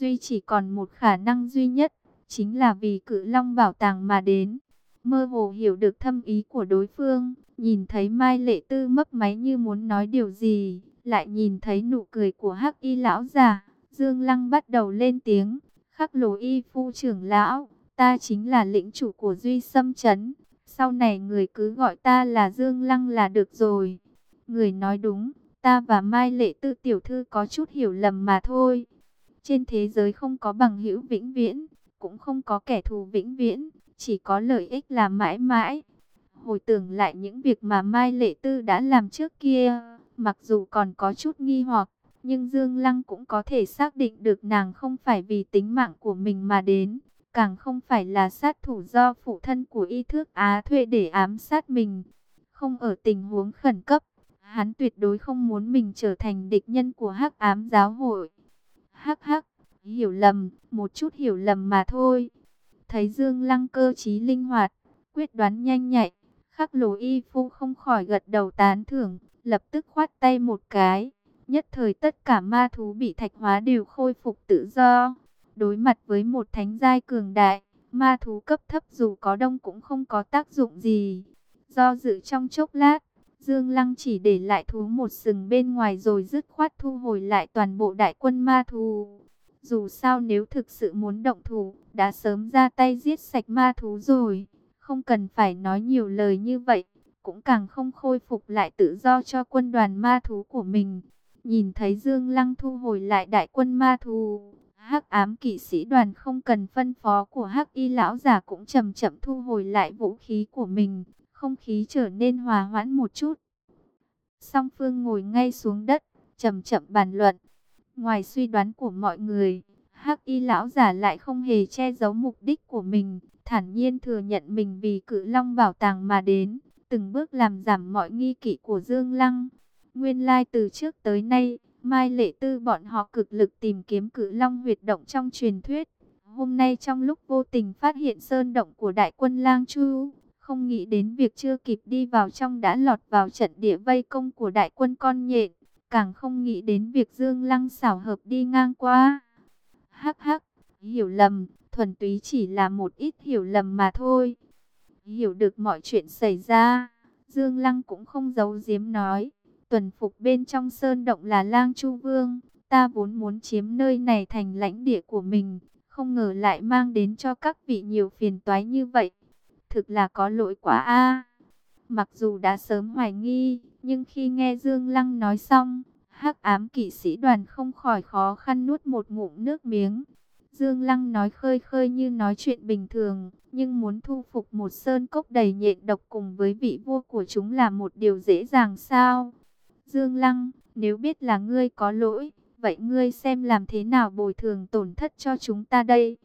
Duy chỉ còn một khả năng duy nhất, chính là vì cự long bảo tàng mà đến. Mơ hồ hiểu được thâm ý của đối phương, nhìn thấy Mai Lệ Tư mấp máy như muốn nói điều gì, lại nhìn thấy nụ cười của Hắc Y lão già, Dương Lăng bắt đầu lên tiếng, "Khắc Lồ Y phu trưởng lão, ta chính là lĩnh chủ của Duy Sâm trấn, sau này người cứ gọi ta là Dương Lăng là được rồi." Người nói đúng, ta và Mai Lệ Tư tiểu thư có chút hiểu lầm mà thôi. Trên thế giới không có bằng hữu vĩnh viễn, cũng không có kẻ thù vĩnh viễn, chỉ có lợi ích là mãi mãi. Hồi tưởng lại những việc mà Mai Lệ Tư đã làm trước kia, mặc dù còn có chút nghi hoặc, nhưng Dương Lăng cũng có thể xác định được nàng không phải vì tính mạng của mình mà đến, càng không phải là sát thủ do phụ thân của y thước Á thuê để ám sát mình. Không ở tình huống khẩn cấp, hắn tuyệt đối không muốn mình trở thành địch nhân của hắc ám giáo hội. Hắc hắc, hiểu lầm, một chút hiểu lầm mà thôi. Thấy Dương Lăng cơ trí linh hoạt, quyết đoán nhanh nhạy, khắc lồ y phu không khỏi gật đầu tán thưởng, lập tức khoát tay một cái. Nhất thời tất cả ma thú bị thạch hóa đều khôi phục tự do. Đối mặt với một thánh giai cường đại, ma thú cấp thấp dù có đông cũng không có tác dụng gì. Do dự trong chốc lát, Dương Lăng chỉ để lại thú một sừng bên ngoài rồi dứt khoát thu hồi lại toàn bộ đại quân ma thú. Dù sao nếu thực sự muốn động thủ, đã sớm ra tay giết sạch ma thú rồi. Không cần phải nói nhiều lời như vậy, cũng càng không khôi phục lại tự do cho quân đoàn ma thú của mình. Nhìn thấy Dương Lăng thu hồi lại đại quân ma thú, hắc ám kỵ sĩ đoàn không cần phân phó của hắc y lão giả cũng chậm chậm thu hồi lại vũ khí của mình, không khí trở nên hòa hoãn một chút. Song phương ngồi ngay xuống đất, chậm chậm bàn luận. Ngoài suy đoán của mọi người, Hắc Y lão giả lại không hề che giấu mục đích của mình, thản nhiên thừa nhận mình vì Cự Long bảo tàng mà đến, từng bước làm giảm mọi nghi kỵ của Dương Lăng. Nguyên lai từ trước tới nay, Mai Lệ Tư bọn họ cực lực tìm kiếm Cự Long huyệt động trong truyền thuyết. Hôm nay trong lúc vô tình phát hiện sơn động của đại quân Lang Chu, không nghĩ đến việc chưa kịp đi vào trong đã lọt vào trận địa vây công của đại quân con nhện, càng không nghĩ đến việc Dương Lăng xảo hợp đi ngang qua. Hắc hắc, hiểu lầm, thuần túy chỉ là một ít hiểu lầm mà thôi. Hiểu được mọi chuyện xảy ra, Dương Lăng cũng không giấu giếm nói, tuần phục bên trong sơn động là Lang Chu Vương, ta vốn muốn chiếm nơi này thành lãnh địa của mình, không ngờ lại mang đến cho các vị nhiều phiền toái như vậy thực là có lỗi quá a. Mặc dù đã sớm hoài nghi, nhưng khi nghe Dương Lăng nói xong, hắc ám kỵ sĩ đoàn không khỏi khó khăn nuốt một ngụm nước miếng. Dương Lăng nói khơi khơi như nói chuyện bình thường, nhưng muốn thu phục một sơn cốc đầy nhện độc cùng với vị vua của chúng là một điều dễ dàng sao? Dương Lăng, nếu biết là ngươi có lỗi, vậy ngươi xem làm thế nào bồi thường tổn thất cho chúng ta đây?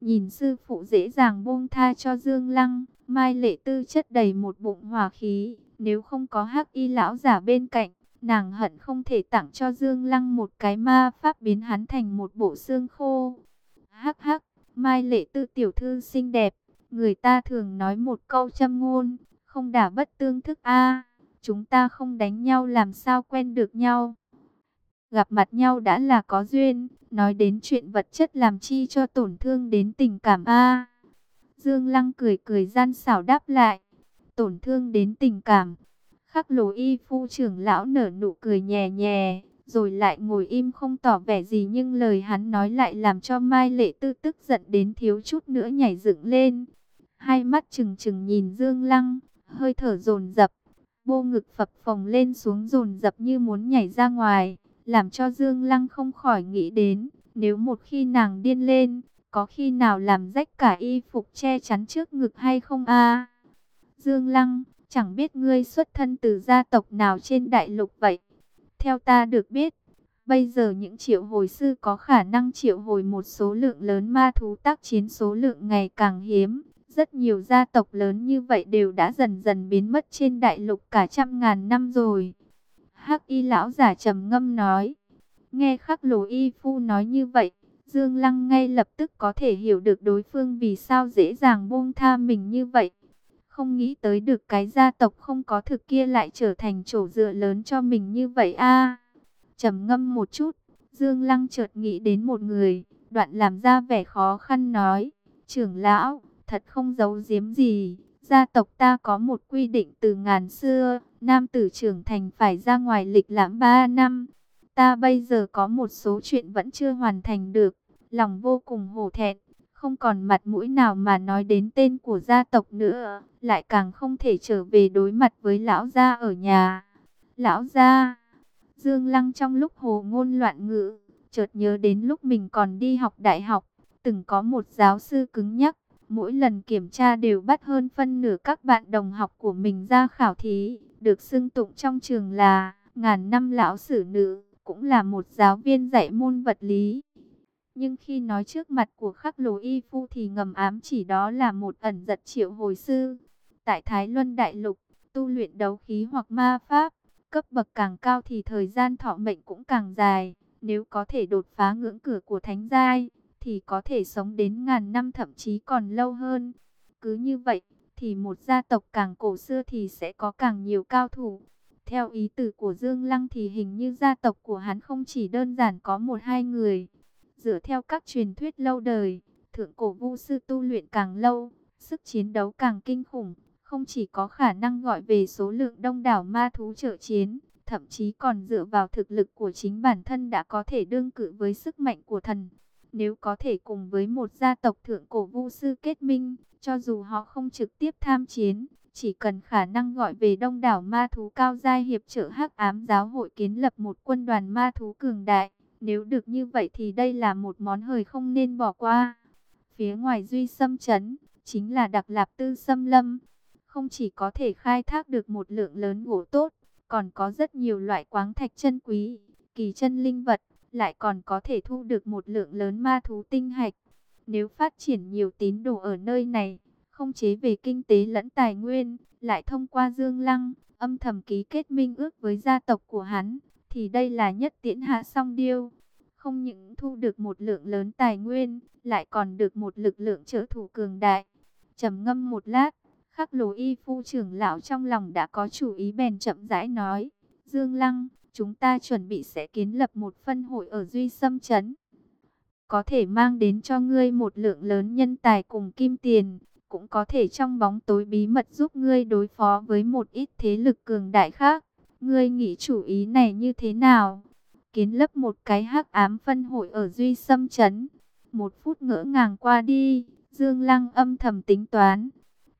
Nhìn sư phụ dễ dàng buông tha cho Dương Lăng, Mai Lệ Tư chất đầy một bụng hỏa khí, nếu không có hắc y lão giả bên cạnh, nàng hận không thể tặng cho Dương Lăng một cái ma pháp biến hắn thành một bộ xương khô. Hắc hắc, Mai Lệ Tư tiểu thư xinh đẹp, người ta thường nói một câu châm ngôn, không đả bất tương thức a chúng ta không đánh nhau làm sao quen được nhau. Gặp mặt nhau đã là có duyên, nói đến chuyện vật chất làm chi cho tổn thương đến tình cảm a. Dương Lăng cười cười gian xảo đáp lại, tổn thương đến tình cảm. Khắc lồ y phu trưởng lão nở nụ cười nhẹ nhẹ, rồi lại ngồi im không tỏ vẻ gì nhưng lời hắn nói lại làm cho Mai Lệ Tư tức giận đến thiếu chút nữa nhảy dựng lên. Hai mắt trừng trừng nhìn Dương Lăng, hơi thở dồn dập, vô ngực phập phồng lên xuống dồn dập như muốn nhảy ra ngoài làm cho Dương Lăng không khỏi nghĩ đến, nếu một khi nàng điên lên, có khi nào làm rách cả y phục che chắn trước ngực hay không a? Dương Lăng, chẳng biết ngươi xuất thân từ gia tộc nào trên đại lục vậy. Theo ta được biết, bây giờ những triệu hồi sư có khả năng triệu hồi một số lượng lớn ma thú tác chiến số lượng ngày càng hiếm. Rất nhiều gia tộc lớn như vậy đều đã dần dần biến mất trên đại lục cả trăm ngàn năm rồi. Hắc y lão giả trầm ngâm nói. Nghe khắc lồ y phu nói như vậy, Dương Lăng ngay lập tức có thể hiểu được đối phương vì sao dễ dàng buông tha mình như vậy. Không nghĩ tới được cái gia tộc không có thực kia lại trở thành chỗ dựa lớn cho mình như vậy a. trầm ngâm một chút, Dương Lăng chợt nghĩ đến một người, Đoạn làm ra vẻ khó khăn nói, trưởng lão, thật không giấu giếm gì. Gia tộc ta có một quy định từ ngàn xưa, nam tử trưởng thành phải ra ngoài lịch lãm 3 năm. Ta bây giờ có một số chuyện vẫn chưa hoàn thành được, lòng vô cùng hổ thẹn, không còn mặt mũi nào mà nói đến tên của gia tộc nữa, lại càng không thể trở về đối mặt với lão gia ở nhà. Lão gia, Dương Lăng trong lúc hồ ngôn loạn ngữ, chợt nhớ đến lúc mình còn đi học đại học, từng có một giáo sư cứng nhắc, mỗi lần kiểm tra đều bắt hơn phân nửa các bạn đồng học của mình ra khảo thí, được xưng tụng trong trường là ngàn năm lão sử nữ, cũng là một giáo viên dạy môn vật lý. Nhưng khi nói trước mặt của khắc lồ y phu thì ngầm ám chỉ đó là một ẩn giật triệu hồi sư. Tại Thái Luân Đại Lục, tu luyện đấu khí hoặc ma pháp, cấp bậc càng cao thì thời gian thọ mệnh cũng càng dài. Nếu có thể đột phá ngưỡng cửa của thánh giai, thì có thể sống đến ngàn năm thậm chí còn lâu hơn. Cứ như vậy, thì một gia tộc càng cổ xưa thì sẽ có càng nhiều cao thủ. Theo ý tử của Dương Lăng thì hình như gia tộc của hắn không chỉ đơn giản có một hai người. Dựa theo các truyền thuyết lâu đời, thượng cổ vu sư tu luyện càng lâu, sức chiến đấu càng kinh khủng, không chỉ có khả năng gọi về số lượng đông đảo ma thú trợ chiến, thậm chí còn dựa vào thực lực của chính bản thân đã có thể đương cự với sức mạnh của thần. Nếu có thể cùng với một gia tộc thượng cổ vu sư kết minh, cho dù họ không trực tiếp tham chiến, chỉ cần khả năng gọi về đông đảo ma thú cao giai hiệp trợ hắc ám giáo hội kiến lập một quân đoàn ma thú cường đại. Nếu được như vậy thì đây là một món hời không nên bỏ qua. Phía ngoài duy xâm chấn, chính là đặc lạp tư xâm lâm. Không chỉ có thể khai thác được một lượng lớn gỗ tốt, còn có rất nhiều loại quáng thạch chân quý, kỳ chân linh vật, lại còn có thể thu được một lượng lớn ma thú tinh hạch. Nếu phát triển nhiều tín đồ ở nơi này, không chế về kinh tế lẫn tài nguyên, lại thông qua Dương Lăng, âm thầm ký kết minh ước với gia tộc của hắn, thì đây là nhất tiễn hạ song điêu. Không những thu được một lượng lớn tài nguyên, lại còn được một lực lượng trợ thủ cường đại. trầm ngâm một lát, khắc lồ y phu trưởng lão trong lòng đã có chủ ý bèn chậm rãi nói. Dương Lăng, chúng ta chuẩn bị sẽ kiến lập một phân hội ở Duy Sâm Trấn. Có thể mang đến cho ngươi một lượng lớn nhân tài cùng kim tiền, cũng có thể trong bóng tối bí mật giúp ngươi đối phó với một ít thế lực cường đại khác. Ngươi nghĩ chủ ý này như thế nào? Kiến lấp một cái hắc ám phân hội ở Duy Sâm Trấn. Một phút ngỡ ngàng qua đi, Dương Lăng âm thầm tính toán.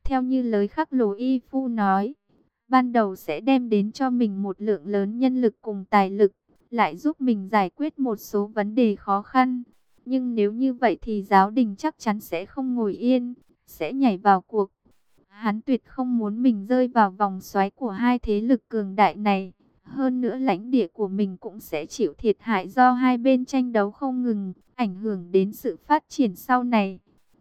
Theo như lời khắc lồ y phu nói, ban đầu sẽ đem đến cho mình một lượng lớn nhân lực cùng tài lực, lại giúp mình giải quyết một số vấn đề khó khăn. Nhưng nếu như vậy thì giáo đình chắc chắn sẽ không ngồi yên, sẽ nhảy vào cuộc. Hắn tuyệt không muốn mình rơi vào vòng xoáy của hai thế lực cường đại này. Hơn nữa lãnh địa của mình cũng sẽ chịu thiệt hại do hai bên tranh đấu không ngừng, ảnh hưởng đến sự phát triển sau này.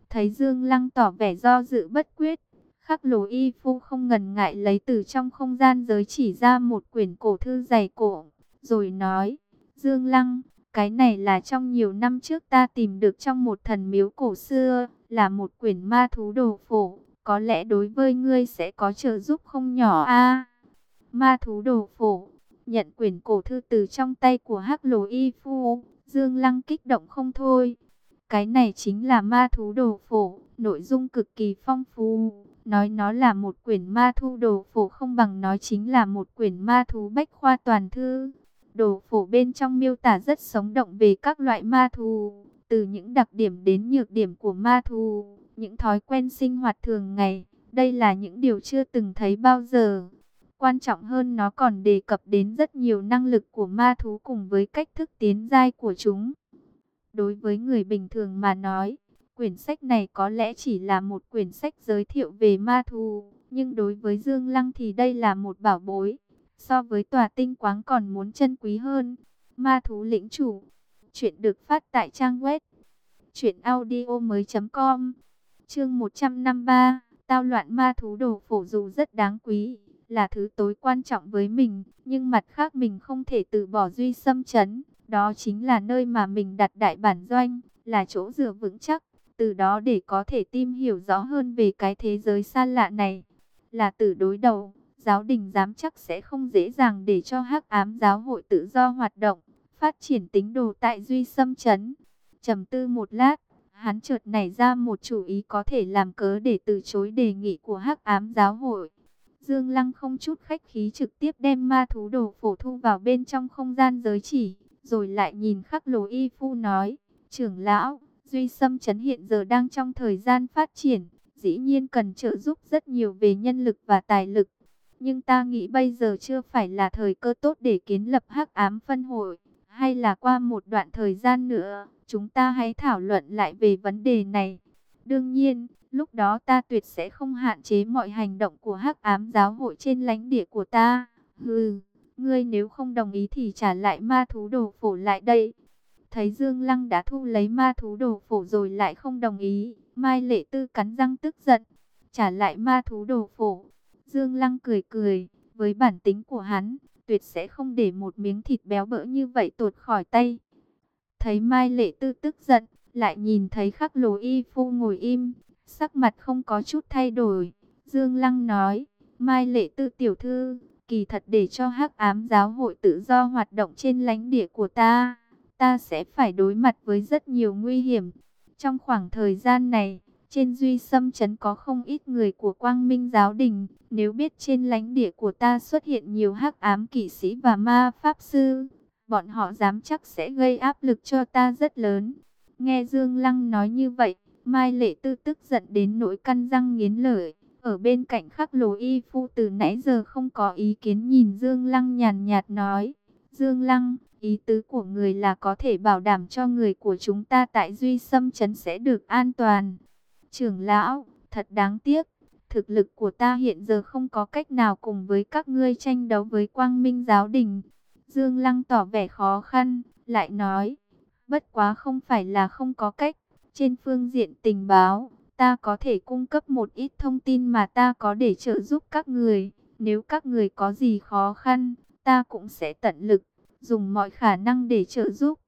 Thấy Dương Lăng tỏ vẻ do dự bất quyết, khắc lồ y phu không ngần ngại lấy từ trong không gian giới chỉ ra một quyển cổ thư dày cổ, rồi nói, Dương Lăng, cái này là trong nhiều năm trước ta tìm được trong một thần miếu cổ xưa, là một quyển ma thú đồ phổ, có lẽ đối với ngươi sẽ có trợ giúp không nhỏ a. ma thú đồ phổ, nhận quyển cổ thư từ trong tay của Hắc Lồ Y Phu, Dương Lăng kích động không thôi. Cái này chính là ma thú đồ phổ, nội dung cực kỳ phong phú. Nói nó là một quyển ma thu đồ phổ không bằng nói chính là một quyển ma thú bách khoa toàn thư. Đồ phổ bên trong miêu tả rất sống động về các loại ma thú, từ những đặc điểm đến nhược điểm của ma thú, những thói quen sinh hoạt thường ngày. Đây là những điều chưa từng thấy bao giờ. Quan trọng hơn nó còn đề cập đến rất nhiều năng lực của ma thú cùng với cách thức tiến giai của chúng. Đối với người bình thường mà nói, quyển sách này có lẽ chỉ là một quyển sách giới thiệu về ma thú, nhưng đối với Dương Lăng thì đây là một bảo bối, so với tòa tinh quáng còn muốn chân quý hơn. Ma thú lĩnh chủ, chuyện được phát tại trang web truyệnaudiomoi.com. Chương 153, tao loạn ma thú đồ phổ dù rất đáng quý, là thứ tối quan trọng với mình, nhưng mặt khác mình không thể từ bỏ duy xâm chấn, đó chính là nơi mà mình đặt đại bản doanh, là chỗ dựa vững chắc, từ đó để có thể tìm hiểu rõ hơn về cái thế giới xa lạ này, là từ đối đầu, giáo đình dám chắc sẽ không dễ dàng để cho hắc ám giáo hội tự do hoạt động, phát triển tính đồ tại duy xâm chấn. trầm tư một lát, hắn chợt nảy ra một chủ ý có thể làm cớ để từ chối đề nghị của hắc ám giáo hội. Dương Lăng không chút khách khí trực tiếp đem ma thú đồ phổ thu vào bên trong không gian giới chỉ, rồi lại nhìn khắc lồ y phu nói, trưởng lão, Duy Sâm Trấn hiện giờ đang trong thời gian phát triển, dĩ nhiên cần trợ giúp rất nhiều về nhân lực và tài lực. Nhưng ta nghĩ bây giờ chưa phải là thời cơ tốt để kiến lập hắc ám phân hội, hay là qua một đoạn thời gian nữa, chúng ta hãy thảo luận lại về vấn đề này. Đương nhiên, lúc đó ta tuyệt sẽ không hạn chế mọi hành động của hắc ám giáo hội trên lãnh địa của ta. Hừ, ngươi nếu không đồng ý thì trả lại ma thú đồ phổ lại đây. Thấy Dương Lăng đã thu lấy ma thú đồ phổ rồi lại không đồng ý, Mai Lệ Tư cắn răng tức giận, trả lại ma thú đồ phổ. Dương Lăng cười cười, với bản tính của hắn, tuyệt sẽ không để một miếng thịt béo bỡ như vậy tuột khỏi tay. Thấy Mai Lệ Tư tức giận, lại nhìn thấy khắc lồ y phu ngồi im, sắc mặt không có chút thay đổi. Dương Lăng nói, Mai Lệ Tư tiểu thư, kỳ thật để cho hắc ám giáo hội tự do hoạt động trên lãnh địa của ta, ta sẽ phải đối mặt với rất nhiều nguy hiểm. Trong khoảng thời gian này, trên Duy Sâm chấn có không ít người của Quang Minh Giáo Đình. Nếu biết trên lãnh địa của ta xuất hiện nhiều hắc ám kỵ sĩ và ma pháp sư, bọn họ dám chắc sẽ gây áp lực cho ta rất lớn. Nghe Dương Lăng nói như vậy, Mai Lệ Tư tức giận đến nỗi căn răng nghiến lợi. Ở bên cạnh khắc lồ y phu từ nãy giờ không có ý kiến nhìn Dương Lăng nhàn nhạt nói. Dương Lăng, ý tứ của người là có thể bảo đảm cho người của chúng ta tại Duy Sâm Trấn sẽ được an toàn. Trưởng lão, thật đáng tiếc, thực lực của ta hiện giờ không có cách nào cùng với các ngươi tranh đấu với quang minh giáo đình. Dương Lăng tỏ vẻ khó khăn, lại nói, bất quá không phải là không có cách. Trên phương diện tình báo, ta có thể cung cấp một ít thông tin mà ta có để trợ giúp các người. Nếu các người có gì khó khăn, ta cũng sẽ tận lực, dùng mọi khả năng để trợ giúp.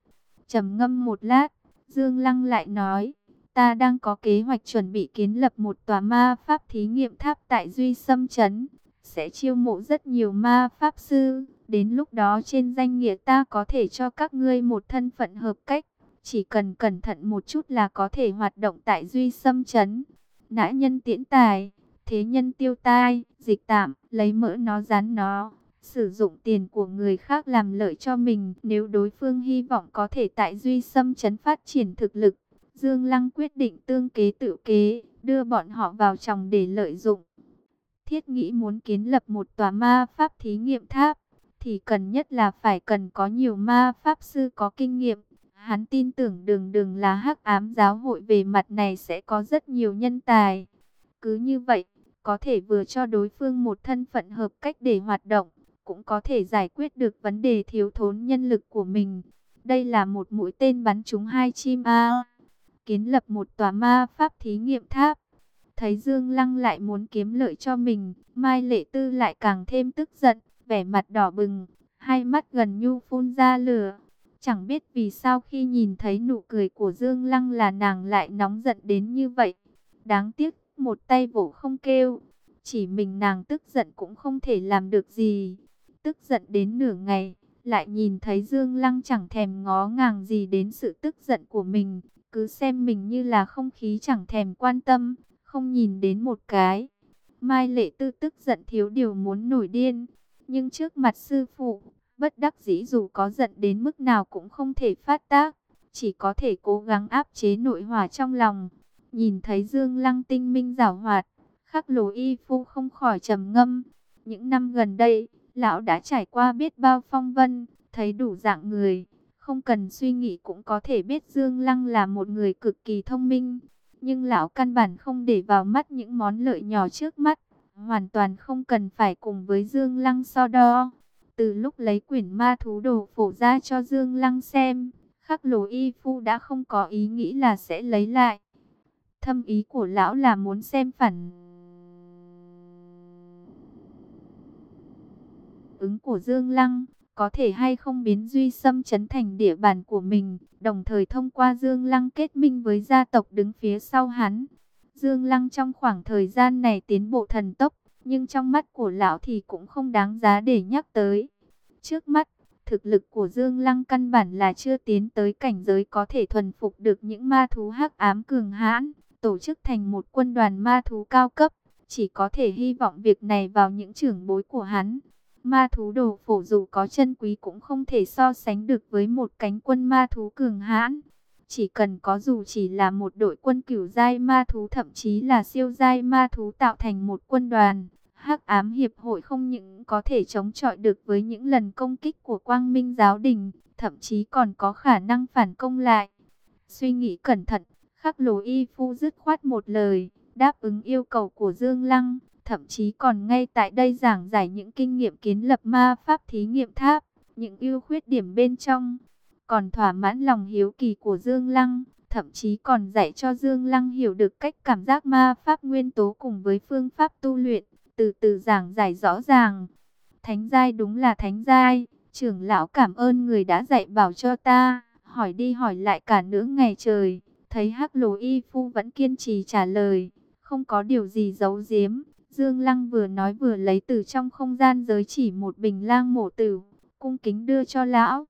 trầm ngâm một lát, Dương Lăng lại nói, ta đang có kế hoạch chuẩn bị kiến lập một tòa ma pháp thí nghiệm tháp tại Duy Sâm Trấn. Sẽ chiêu mộ rất nhiều ma pháp sư. Đến lúc đó trên danh nghĩa ta có thể cho các ngươi một thân phận hợp cách. Chỉ cần cẩn thận một chút là có thể hoạt động tại Duy Sâm Trấn. Nã nhân tiễn tài, thế nhân tiêu tai, dịch tạm, lấy mỡ nó dán nó. Sử dụng tiền của người khác làm lợi cho mình nếu đối phương hy vọng có thể tại Duy Sâm chấn phát triển thực lực Dương Lăng quyết định tương kế tự kế, đưa bọn họ vào trong để lợi dụng. Thiết nghĩ muốn kiến lập một tòa ma pháp thí nghiệm tháp, thì cần nhất là phải cần có nhiều ma pháp sư có kinh nghiệm. Hắn tin tưởng đường đường là hắc ám giáo hội về mặt này sẽ có rất nhiều nhân tài. Cứ như vậy, có thể vừa cho đối phương một thân phận hợp cách để hoạt động, cũng có thể giải quyết được vấn đề thiếu thốn nhân lực của mình. Đây là một mũi tên bắn trúng hai chim A kiến lập một tòa ma pháp thí nghiệm tháp. Thấy Dương Lăng lại muốn kiếm lợi cho mình, Mai Lệ Tư lại càng thêm tức giận, vẻ mặt đỏ bừng, hai mắt gần nhu phun ra lửa. Chẳng biết vì sao khi nhìn thấy nụ cười của Dương Lăng là nàng lại nóng giận đến như vậy. Đáng tiếc, một tay vỗ không kêu, chỉ mình nàng tức giận cũng không thể làm được gì. Tức giận đến nửa ngày, lại nhìn thấy Dương Lăng chẳng thèm ngó ngàng gì đến sự tức giận của mình, cứ xem mình như là không khí chẳng thèm quan tâm, không nhìn đến một cái. Mai lệ tư tức giận thiếu điều muốn nổi điên, nhưng trước mặt sư phụ, bất đắc dĩ dù có giận đến mức nào cũng không thể phát tác, chỉ có thể cố gắng áp chế nội hỏa trong lòng. Nhìn thấy Dương Lăng tinh minh giảo hoạt, khắc lồ y phu không khỏi trầm ngâm. Những năm gần đây, lão đã trải qua biết bao phong vân, thấy đủ dạng người không cần suy nghĩ cũng có thể biết Dương Lăng là một người cực kỳ thông minh. Nhưng lão căn bản không để vào mắt những món lợi nhỏ trước mắt. Hoàn toàn không cần phải cùng với Dương Lăng so đo. Từ lúc lấy quyển ma thú đồ phổ ra cho Dương Lăng xem, khắc lồ y phu đã không có ý nghĩ là sẽ lấy lại. Thâm ý của lão là muốn xem phản ứng của Dương Lăng có thể hay không biến Duy Sâm chấn thành địa bàn của mình, đồng thời thông qua Dương Lăng kết minh với gia tộc đứng phía sau hắn. Dương Lăng trong khoảng thời gian này tiến bộ thần tốc, nhưng trong mắt của lão thì cũng không đáng giá để nhắc tới. Trước mắt, Thực lực của Dương Lăng căn bản là chưa tiến tới cảnh giới có thể thuần phục được những ma thú hắc ám cường hãn, tổ chức thành một quân đoàn ma thú cao cấp, chỉ có thể hy vọng việc này vào những trưởng bối của hắn. Ma thú đồ phổ dù có chân quý cũng không thể so sánh được với một cánh quân ma thú cường hãn. Chỉ cần có dù chỉ là một đội quân cửu giai ma thú thậm chí là siêu giai ma thú tạo thành một quân đoàn. Hắc ám hiệp hội không những có thể chống chọi được với những lần công kích của quang minh giáo đình, thậm chí còn có khả năng phản công lại. Suy nghĩ cẩn thận, khắc lồ y phu dứt khoát một lời, đáp ứng yêu cầu của Dương Lăng, thậm chí còn ngay tại đây giảng giải những kinh nghiệm kiến lập ma pháp thí nghiệm tháp, những ưu khuyết điểm bên trong còn thỏa mãn lòng hiếu kỳ của Dương Lăng, thậm chí còn dạy cho Dương Lăng hiểu được cách cảm giác ma pháp nguyên tố cùng với phương pháp tu luyện, từ từ giảng giải rõ ràng. Thánh giai đúng là thánh giai, trưởng lão cảm ơn người đã dạy bảo cho ta, hỏi đi hỏi lại cả nửa ngày trời, thấy Hắc Lồ Y Phu vẫn kiên trì trả lời, không có điều gì giấu giếm. Dương Lăng vừa nói vừa lấy từ trong không gian giới chỉ một bình lang mổ tử, cung kính đưa cho lão.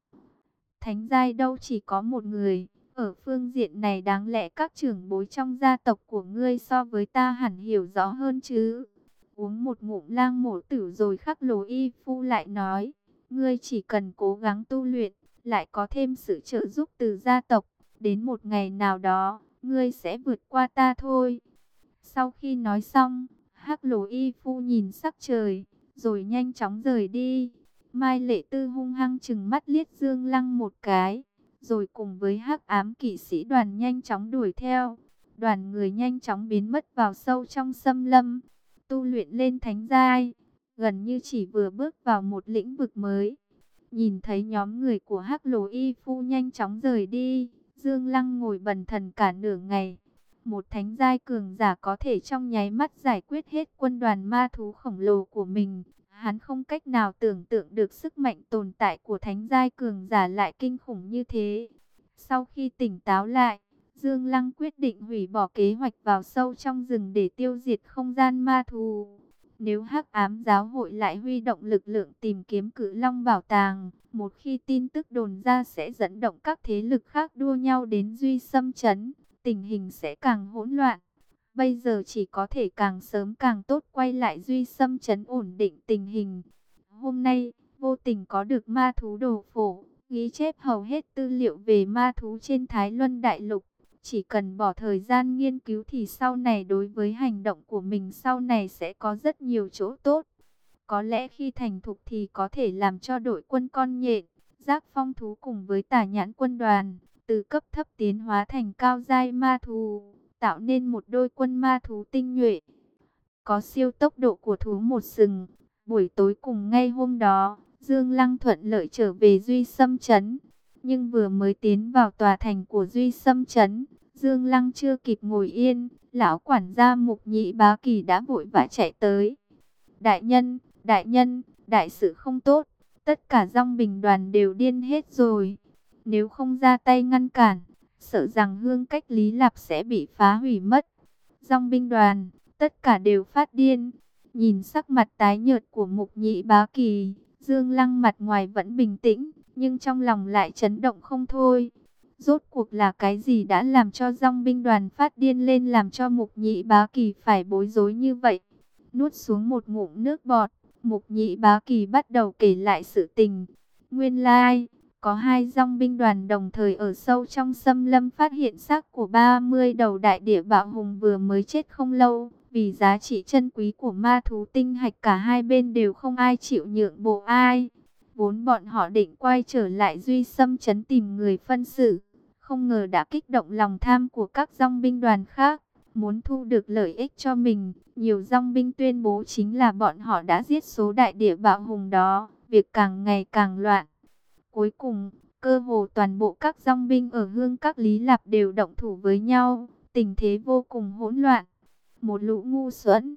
Thánh giai đâu chỉ có một người, ở phương diện này đáng lẽ các trưởng bối trong gia tộc của ngươi so với ta hẳn hiểu rõ hơn chứ. Uống một ngụm lang mổ tử rồi khắc lồ y phu lại nói, ngươi chỉ cần cố gắng tu luyện, lại có thêm sự trợ giúp từ gia tộc, đến một ngày nào đó, ngươi sẽ vượt qua ta thôi. Sau khi nói xong, hắc lồ y phu nhìn sắc trời, rồi nhanh chóng rời đi. Mai Lệ Tư hung hăng chừng mắt liếc Dương Lăng một cái, rồi cùng với hắc ám kỵ sĩ đoàn nhanh chóng đuổi theo. Đoàn người nhanh chóng biến mất vào sâu trong xâm lâm, tu luyện lên thánh giai, gần như chỉ vừa bước vào một lĩnh vực mới. Nhìn thấy nhóm người của hắc lồ y phu nhanh chóng rời đi, Dương Lăng ngồi bần thần cả nửa ngày. Một thánh giai cường giả có thể trong nháy mắt giải quyết hết quân đoàn ma thú khổng lồ của mình, Hắn không cách nào tưởng tượng được sức mạnh tồn tại của thánh giai cường giả lại kinh khủng như thế. Sau khi tỉnh táo lại, Dương Lăng quyết định hủy bỏ kế hoạch vào sâu trong rừng để tiêu diệt không gian ma thú. Nếu hắc ám giáo hội lại huy động lực lượng tìm kiếm cử long bảo tàng, một khi tin tức đồn ra sẽ dẫn động các thế lực khác đua nhau đến duy xâm chấn, tình hình sẽ càng hỗn loạn. Bây giờ chỉ có thể càng sớm càng tốt quay lại duy xâm chấn ổn định tình hình. Hôm nay, vô tình có được ma thú đồ phổ, ghi chép hầu hết tư liệu về ma thú trên Thái Luân Đại Lục. Chỉ cần bỏ thời gian nghiên cứu thì sau này đối với hành động của mình sau này sẽ có rất nhiều chỗ tốt. Có lẽ khi thành thục thì có thể làm cho đội quân con nhện, giác phong thú cùng với tả nhãn quân đoàn, từ cấp thấp tiến hóa thành cao giai ma thú tạo nên một đôi quân ma thú tinh nhuệ. Có siêu tốc độ của thú một sừng. Buổi tối cùng ngay hôm đó, Dương Lăng thuận lợi trở về Duy Sâm Trấn. Nhưng vừa mới tiến vào tòa thành của Duy Sâm Trấn, Dương Lăng chưa kịp ngồi yên, lão quản gia Mục Nhị Bá Kỳ đã vội vã chạy tới. Đại nhân, đại nhân, đại sự không tốt, tất cả dòng bình đoàn đều điên hết rồi. Nếu không ra tay ngăn cản, sợ rằng hương cách Lý Lạp sẽ bị phá hủy mất. Dòng binh đoàn, tất cả đều phát điên. Nhìn sắc mặt tái nhợt của mục nhị bá kỳ, Dương Lăng mặt ngoài vẫn bình tĩnh, nhưng trong lòng lại chấn động không thôi. Rốt cuộc là cái gì đã làm cho dòng binh đoàn phát điên lên làm cho mục nhị bá kỳ phải bối rối như vậy? Nuốt xuống một ngụm nước bọt, mục nhị bá kỳ bắt đầu kể lại sự tình. Nguyên lai, like, có hai dòng binh đoàn đồng thời ở sâu trong xâm lâm phát hiện xác của 30 đầu đại địa bạo hùng vừa mới chết không lâu. Vì giá trị chân quý của ma thú tinh hạch cả hai bên đều không ai chịu nhượng bộ ai. Vốn bọn họ định quay trở lại duy xâm chấn tìm người phân xử. Không ngờ đã kích động lòng tham của các dòng binh đoàn khác. Muốn thu được lợi ích cho mình, nhiều dòng binh tuyên bố chính là bọn họ đã giết số đại địa bạo hùng đó. Việc càng ngày càng loạn. Cuối cùng, cơ hồ toàn bộ các dòng binh ở hương các Lý Lạp đều động thủ với nhau, tình thế vô cùng hỗn loạn. Một lũ ngu xuẩn,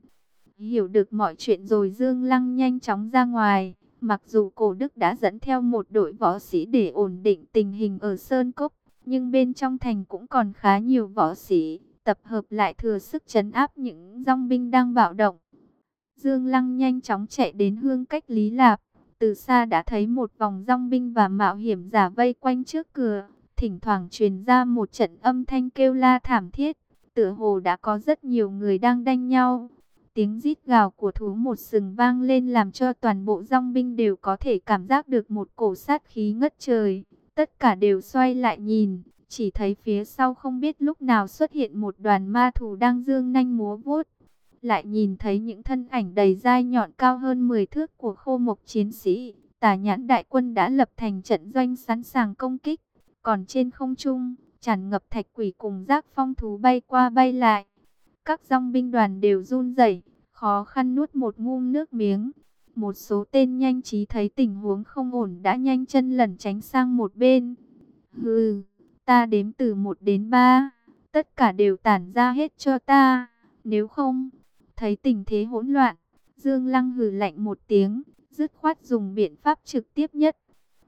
hiểu được mọi chuyện rồi Dương Lăng nhanh chóng ra ngoài. Mặc dù cổ đức đã dẫn theo một đội võ sĩ để ổn định tình hình ở Sơn Cốc, nhưng bên trong thành cũng còn khá nhiều võ sĩ, tập hợp lại thừa sức chấn áp những dòng binh đang bạo động. Dương Lăng nhanh chóng chạy đến hương cách Lý Lạp, từ xa đã thấy một vòng rong binh và mạo hiểm giả vây quanh trước cửa, thỉnh thoảng truyền ra một trận âm thanh kêu la thảm thiết, tựa hồ đã có rất nhiều người đang đanh nhau. Tiếng rít gào của thú một sừng vang lên làm cho toàn bộ rong binh đều có thể cảm giác được một cổ sát khí ngất trời. Tất cả đều xoay lại nhìn, chỉ thấy phía sau không biết lúc nào xuất hiện một đoàn ma thú đang dương nanh múa vuốt. Lại nhìn thấy những thân ảnh đầy dai nhọn cao hơn 10 thước của khô mộc chiến sĩ. Tả nhãn đại quân đã lập thành trận doanh sẵn sàng công kích. Còn trên không trung, tràn ngập thạch quỷ cùng giác phong thú bay qua bay lại. Các dòng binh đoàn đều run rẩy, khó khăn nuốt một ngụm nước miếng. Một số tên nhanh trí thấy tình huống không ổn đã nhanh chân lẩn tránh sang một bên. Hừ, ta đếm từ 1 đến 3, tất cả đều tản ra hết cho ta, nếu không, thấy tình thế hỗn loạn, Dương Lăng hừ lạnh một tiếng, dứt khoát dùng biện pháp trực tiếp nhất.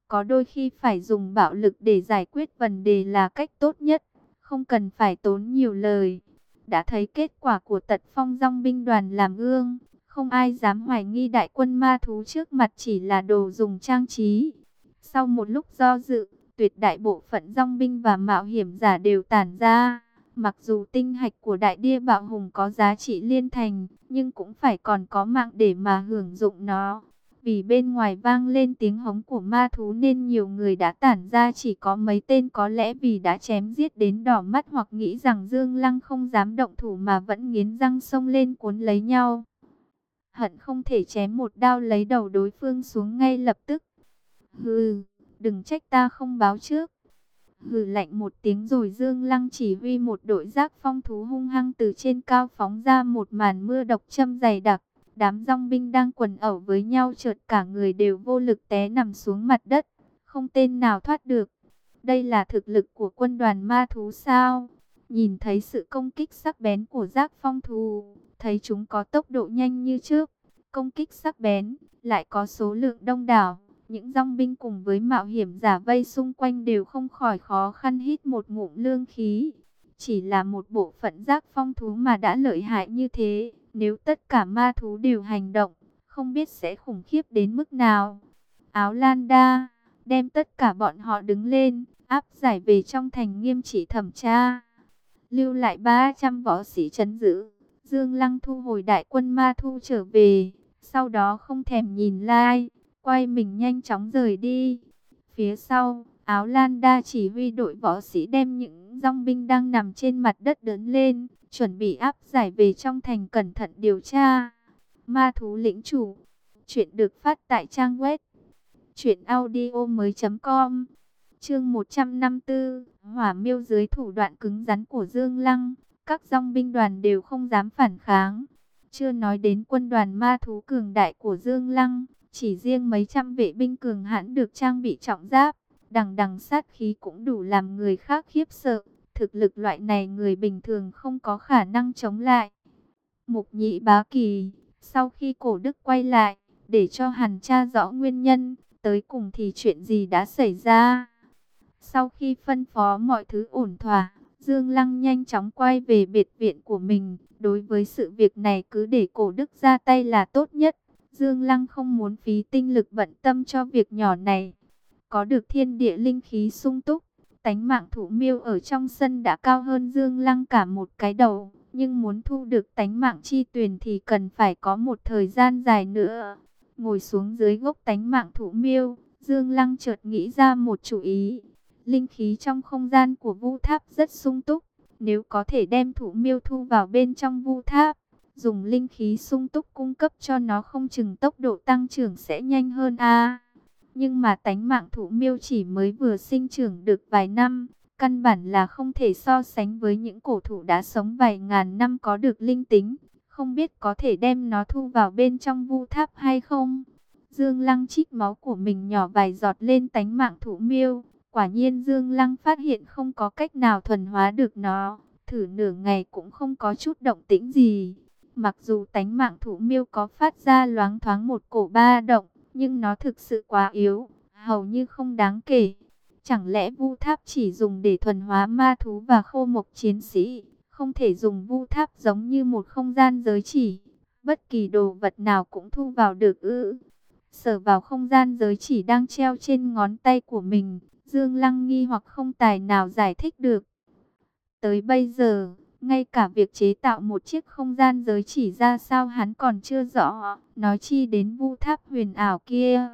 Có đôi khi phải dùng bạo lực để giải quyết vấn đề là cách tốt nhất, không cần phải tốn nhiều lời. Đã thấy kết quả của tật phong dòng binh đoàn làm gương, không ai dám hoài nghi đại quân ma thú trước mặt chỉ là đồ dùng trang trí. Sau một lúc do dự, tuyệt đại bộ phận dòng binh và mạo hiểm giả đều tản ra. Mặc dù tinh hạch của đại đia bạo hùng có giá trị liên thành, nhưng cũng phải còn có mạng để mà hưởng dụng nó. Vì bên ngoài vang lên tiếng hống của ma thú nên nhiều người đã tản ra chỉ có mấy tên có lẽ vì đã chém giết đến đỏ mắt hoặc nghĩ rằng Dương Lăng không dám động thủ mà vẫn nghiến răng xông lên cuốn lấy nhau. Hận không thể chém một đao lấy đầu đối phương xuống ngay lập tức. Hừ, đừng trách ta không báo trước. Hừ lạnh một tiếng rồi Dương Lăng chỉ huy một đội giác phong thú hung hăng từ trên cao phóng ra một màn mưa độc châm dày đặc. Đám rong binh đang quần ẩu với nhau chợt cả người đều vô lực té nằm xuống mặt đất. Không tên nào thoát được. Đây là thực lực của quân đoàn ma thú sao? Nhìn thấy sự công kích sắc bén của giác phong thú, thấy chúng có tốc độ nhanh như trước. Công kích sắc bén, lại có số lượng đông đảo. Những dòng binh cùng với mạo hiểm giả vây xung quanh đều không khỏi khó khăn hít một ngụm lương khí. Chỉ là một bộ phận giác phong thú mà đã lợi hại như thế, nếu tất cả ma thú đều hành động, không biết sẽ khủng khiếp đến mức nào. Áo Lan Đa, đem tất cả bọn họ đứng lên, áp giải về trong thành nghiêm chỉ thẩm tra. Lưu lại 300 võ sĩ chấn giữ, Dương Lăng thu hồi đại quân ma thu trở về, sau đó không thèm nhìn lai, quay mình nhanh chóng rời đi. Phía sau, áo Lan Đa chỉ huy đội võ sĩ đem những dòng binh đang nằm trên mặt đất đớn lên, chuẩn bị áp giải về trong thành cẩn thận điều tra. Ma thú lĩnh chủ. Chuyện được phát tại trang web. Chuyện audio mới com. Chương 154. Hỏa miêu dưới thủ đoạn cứng rắn của Dương Lăng. Các dòng binh đoàn đều không dám phản kháng. Chưa nói đến quân đoàn ma thú cường đại của Dương Lăng. Chỉ riêng mấy trăm vệ binh cường hãn được trang bị trọng giáp. Đằng đằng sát khí cũng đủ làm người khác khiếp sợ. Thực lực loại này người bình thường không có khả năng chống lại. Mục nhị bá kỳ, sau khi cổ đức quay lại, để cho hàn tra rõ nguyên nhân, tới cùng thì chuyện gì đã xảy ra. Sau khi phân phó mọi thứ ổn thỏa, Dương Lăng nhanh chóng quay về biệt viện của mình. Đối với sự việc này cứ để cổ đức ra tay là tốt nhất. Dương Lăng không muốn phí tinh lực bận tâm cho việc nhỏ này. Có được thiên địa linh khí sung túc, tánh mạng thủ miêu ở trong sân đã cao hơn Dương Lăng cả một cái đầu. Nhưng muốn thu được tánh mạng chi tuyền thì cần phải có một thời gian dài nữa. Ngồi xuống dưới gốc tánh mạng thủ miêu, Dương Lăng chợt nghĩ ra một chủ ý. Linh khí trong không gian của vu tháp rất sung túc. Nếu có thể đem thủ miêu thu vào bên trong vu tháp, dùng linh khí sung túc cung cấp cho nó không chừng tốc độ tăng trưởng sẽ nhanh hơn a. Nhưng mà tánh mạng thụ miêu chỉ mới vừa sinh trưởng được vài năm, căn bản là không thể so sánh với những cổ thụ đã sống vài ngàn năm có được linh tính. Không biết có thể đem nó thu vào bên trong vu tháp hay không? Dương Lăng chích máu của mình nhỏ vài giọt lên tánh mạng thụ miêu. Quả nhiên Dương Lăng phát hiện không có cách nào thuần hóa được nó. Thử nửa ngày cũng không có chút động tĩnh gì. Mặc dù tánh mạng thủ miêu có phát ra loáng thoáng một cổ ba động, nhưng nó thực sự quá yếu, hầu như không đáng kể. Chẳng lẽ vu tháp chỉ dùng để thuần hóa ma thú và khô mộc chiến sĩ, không thể dùng vu tháp giống như một không gian giới chỉ, bất kỳ đồ vật nào cũng thu vào được ư? Sở vào không gian giới chỉ đang treo trên ngón tay của mình, Dương Lăng nghi hoặc không tài nào giải thích được. Tới bây giờ, ngay cả việc chế tạo một chiếc không gian giới chỉ ra sao hắn còn chưa rõ, nói chi đến vu tháp huyền ảo kia.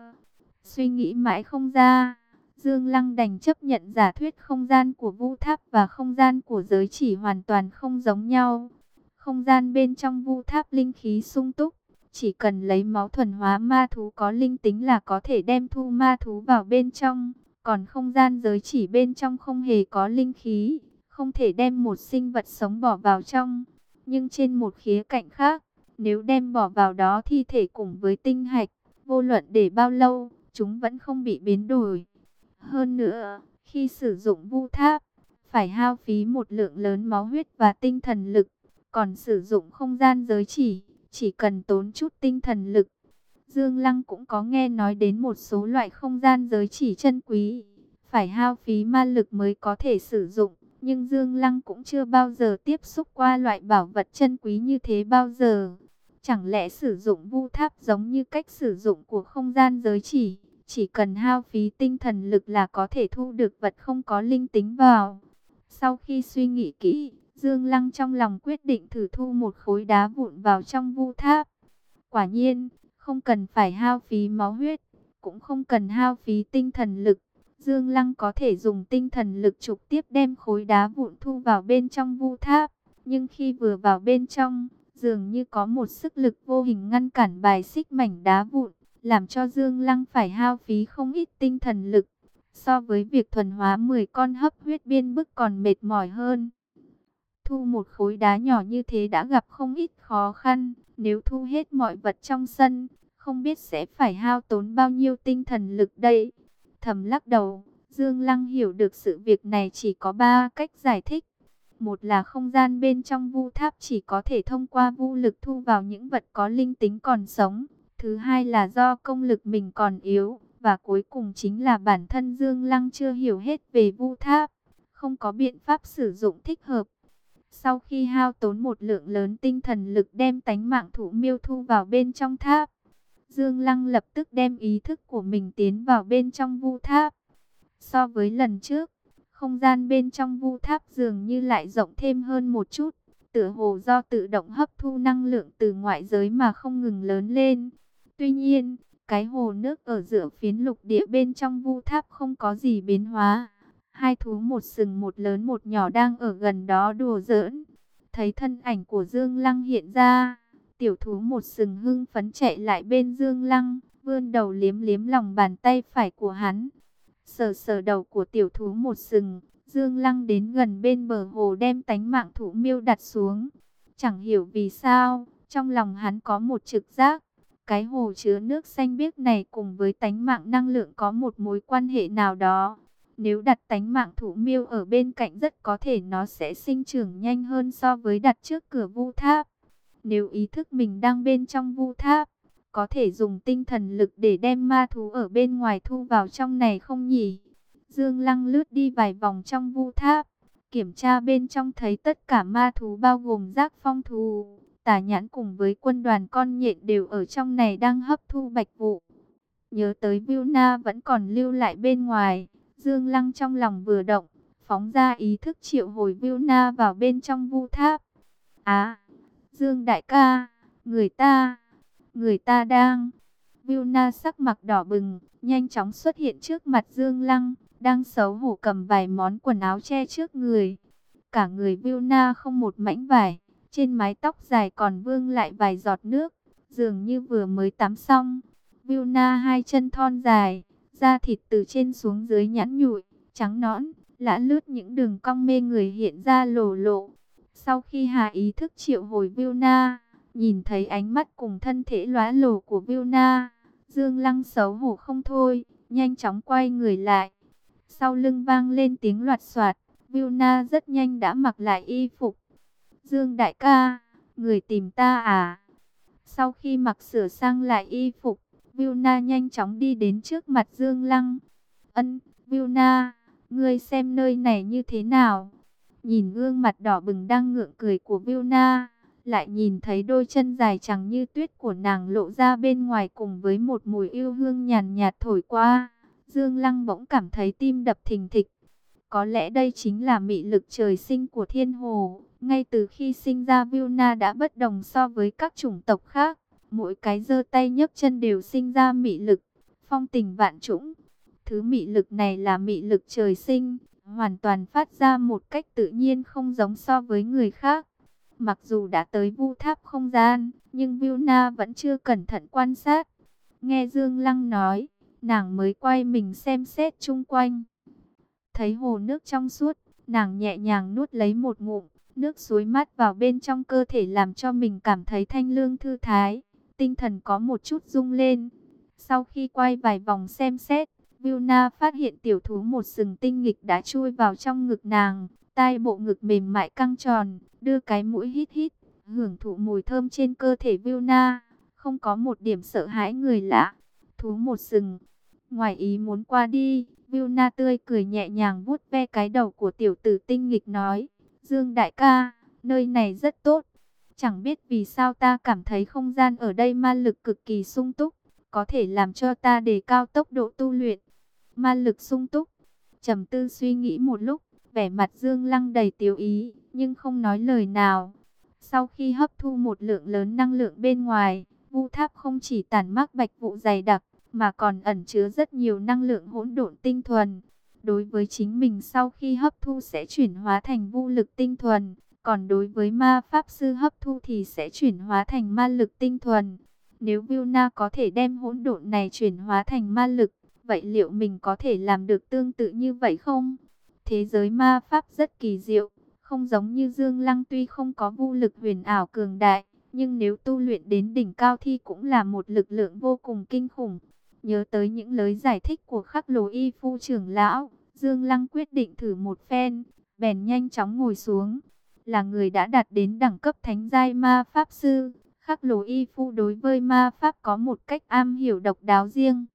Suy nghĩ mãi không ra, Dương Lăng đành chấp nhận giả thuyết không gian của vu tháp và không gian của giới chỉ hoàn toàn không giống nhau. Không gian bên trong vu tháp linh khí sung túc, chỉ cần lấy máu thuần hóa ma thú có linh tính là có thể đem thu ma thú vào bên trong. Còn không gian giới chỉ bên trong không hề có linh khí, không thể đem một sinh vật sống bỏ vào trong. Nhưng trên một khía cạnh khác, nếu đem bỏ vào đó thi thể cùng với tinh hạch, vô luận để bao lâu, chúng vẫn không bị biến đổi. Hơn nữa, khi sử dụng vu tháp, phải hao phí một lượng lớn máu huyết và tinh thần lực. Còn sử dụng không gian giới chỉ, chỉ cần tốn chút tinh thần lực. Dương Lăng cũng có nghe nói đến một số loại không gian giới chỉ chân quý, phải hao phí ma lực mới có thể sử dụng. Nhưng Dương Lăng cũng chưa bao giờ tiếp xúc qua loại bảo vật chân quý như thế bao giờ. Chẳng lẽ sử dụng vu tháp giống như cách sử dụng của không gian giới chỉ, chỉ cần hao phí tinh thần lực là có thể thu được vật không có linh tính vào. Sau khi suy nghĩ kỹ, Dương Lăng trong lòng quyết định thử thu một khối đá vụn vào trong vu tháp. Quả nhiên, không cần phải hao phí máu huyết, cũng không cần hao phí tinh thần lực. Dương Lăng có thể dùng tinh thần lực trực tiếp đem khối đá vụn thu vào bên trong vu tháp. Nhưng khi vừa vào bên trong, dường như có một sức lực vô hình ngăn cản bài xích mảnh đá vụn, làm cho Dương Lăng phải hao phí không ít tinh thần lực. So với việc thuần hóa 10 con hấp huyết biên bức còn mệt mỏi hơn. Thu một khối đá nhỏ như thế đã gặp không ít khó khăn. Nếu thu hết mọi vật trong sân, không biết sẽ phải hao tốn bao nhiêu tinh thần lực đây. Thầm lắc đầu, Dương Lăng hiểu được sự việc này chỉ có ba cách giải thích. Một là không gian bên trong vu tháp chỉ có thể thông qua vu lực thu vào những vật có linh tính còn sống. Thứ hai là do công lực mình còn yếu. Và cuối cùng chính là bản thân Dương Lăng chưa hiểu hết về vu tháp. Không có biện pháp sử dụng thích hợp. Sau khi hao tốn một lượng lớn tinh thần lực đem tánh mạng thủ miêu thu vào bên trong tháp, Dương Lăng lập tức đem ý thức của mình tiến vào bên trong vu tháp. So với lần trước, không gian bên trong vu tháp dường như lại rộng thêm hơn một chút, tựa hồ do tự động hấp thu năng lượng từ ngoại giới mà không ngừng lớn lên. Tuy nhiên, cái hồ nước ở giữa phiến lục địa bên trong vu tháp không có gì biến hóa. Hai thú một sừng một lớn một nhỏ đang ở gần đó đùa giỡn. Thấy thân ảnh của Dương Lăng hiện ra, tiểu thú một sừng hưng phấn chạy lại bên Dương Lăng, vươn đầu liếm liếm lòng bàn tay phải của hắn. Sờ sờ đầu của tiểu thú một sừng, Dương Lăng đến gần bên bờ hồ đem tánh mạng thú miêu đặt xuống. Chẳng hiểu vì sao, trong lòng hắn có một trực giác. Cái hồ chứa nước xanh biếc này cùng với tánh mạng năng lượng có một mối quan hệ nào đó. Nếu đặt tánh mạng thủ miêu ở bên cạnh rất có thể nó sẽ sinh trưởng nhanh hơn so với đặt trước cửa vu tháp. Nếu ý thức mình đang bên trong vu tháp, có thể dùng tinh thần lực để đem ma thú ở bên ngoài thu vào trong này không nhỉ? Dương Lăng lướt đi vài vòng trong vu tháp, kiểm tra bên trong thấy tất cả ma thú bao gồm giác phong thú, tà nhãn cùng với quân đoàn con nhện đều ở trong này đang hấp thu bạch vụ. Nhớ tới Vilna vẫn còn lưu lại bên ngoài, Dương Lăng trong lòng vừa động, phóng ra ý thức triệu hồi Vilna vào bên trong vu tháp. Á, Dương đại ca, người ta, người ta đang... Vilna sắc mặt đỏ bừng, nhanh chóng xuất hiện trước mặt Dương Lăng, đang xấu hổ cầm vài món quần áo che trước người. Cả người Vilna không một mảnh vải, trên mái tóc dài còn vương lại vài giọt nước, dường như vừa mới tắm xong. Vilna hai chân thon dài, Da thịt từ trên xuống dưới nhẵn nhụi, trắng nõn, lã lướt những đường cong mê người hiện ra lổ lộ. Sau khi Hà ý thức triệu hồi Vilna, nhìn thấy ánh mắt cùng thân thể lóa lổ của Vilna, Dương Lăng xấu hổ không thôi, nhanh chóng quay người lại. Sau lưng vang lên tiếng loạt soạt, Vilna rất nhanh đã mặc lại y phục. Dương đại ca, người tìm ta à? Sau khi mặc sửa sang lại y phục, Vilna nhanh chóng đi đến trước mặt Dương Lăng. Ân, Vilna, ngươi xem nơi này như thế nào? Nhìn gương mặt đỏ bừng đang ngượng cười của Vilna, lại nhìn thấy đôi chân dài trắng như tuyết của nàng lộ ra bên ngoài cùng với một mùi yêu hương nhàn nhạt thổi qua. Dương Lăng bỗng cảm thấy tim đập thình thịch. Có lẽ đây chính là mị lực trời sinh của thiên hồ. Ngay từ khi sinh ra Vilna đã bất đồng so với các chủng tộc khác. Mỗi cái giơ tay nhấc chân đều sinh ra mị lực, phong tình vạn trũng. Thứ mị lực này là mị lực trời sinh, hoàn toàn phát ra một cách tự nhiên không giống so với người khác. Mặc dù đã tới vu tháp không gian, nhưng Vilna vẫn chưa cẩn thận quan sát. Nghe Dương Lăng nói, nàng mới quay mình xem xét chung quanh. Thấy hồ nước trong suốt, nàng nhẹ nhàng nuốt lấy một ngụm, nước suối mát vào bên trong cơ thể làm cho mình cảm thấy thanh lương thư thái, tinh thần có một chút rung lên. Sau khi quay vài vòng xem xét, Vilna phát hiện tiểu thú một sừng tinh nghịch đã chui vào trong ngực nàng, tai bộ ngực mềm mại căng tròn, đưa cái mũi hít hít, hưởng thụ mùi thơm trên cơ thể Vilna, không có một điểm sợ hãi người lạ. Thú một sừng, ngoài ý muốn qua đi, Vilna tươi cười nhẹ nhàng vuốt ve cái đầu của tiểu tử tinh nghịch nói, Dương đại ca, nơi này rất tốt. Chẳng biết vì sao ta cảm thấy không gian ở đây ma lực cực kỳ sung túc, có thể làm cho ta đề cao tốc độ tu luyện. Ma lực sung túc, trầm tư suy nghĩ một lúc, vẻ mặt Dương Lăng đầy tiêu ý, nhưng không nói lời nào. Sau khi hấp thu một lượng lớn năng lượng bên ngoài, vu tháp không chỉ tản mắc bạch vụ dày đặc, mà còn ẩn chứa rất nhiều năng lượng hỗn độn tinh thuần. Đối với chính mình sau khi hấp thu sẽ chuyển hóa thành vu lực tinh thuần, còn đối với ma pháp sư hấp thu thì sẽ chuyển hóa thành ma lực tinh thuần. Nếu Vilna có thể đem hỗn độn này chuyển hóa thành ma lực, vậy liệu mình có thể làm được tương tự như vậy không? Thế giới ma pháp rất kỳ diệu, không giống như Dương Lăng tuy không có vu lực huyền ảo cường đại, nhưng nếu tu luyện đến đỉnh cao thì cũng là một lực lượng vô cùng kinh khủng. Nhớ tới những lời giải thích của khắc lồ y phu trưởng lão, Dương Lăng quyết định thử một phen, bèn nhanh chóng ngồi xuống. Là người đã đạt đến đẳng cấp thánh giai ma pháp sư, khắc lồ y phu đối với ma pháp có một cách am hiểu độc đáo riêng.